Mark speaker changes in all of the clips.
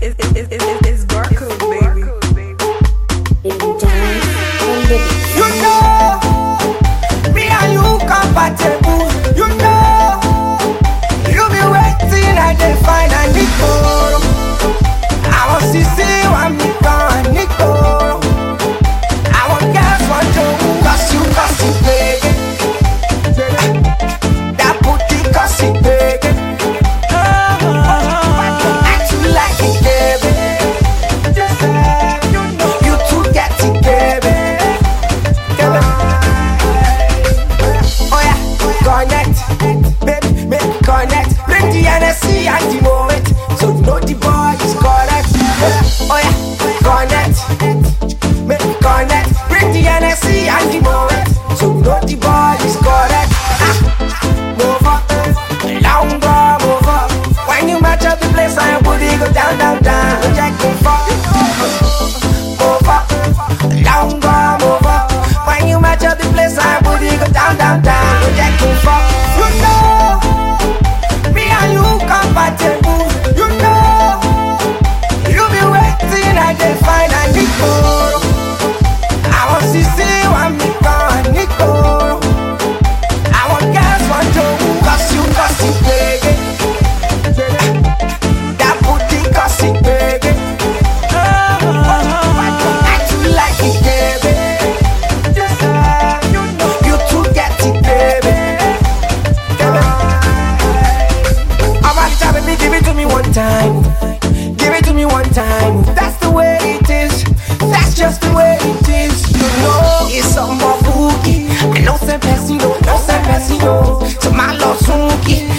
Speaker 1: es, es, es, es es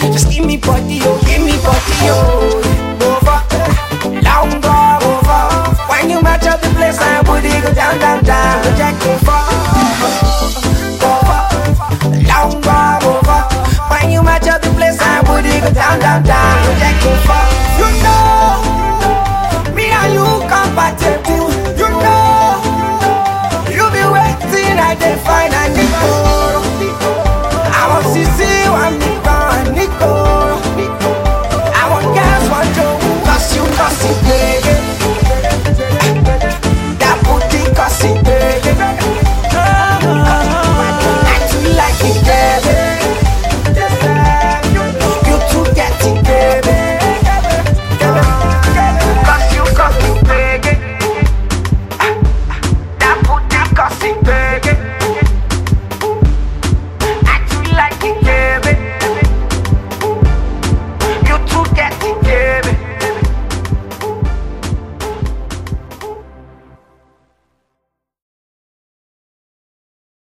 Speaker 1: Just give me party, yo! give me party, yo!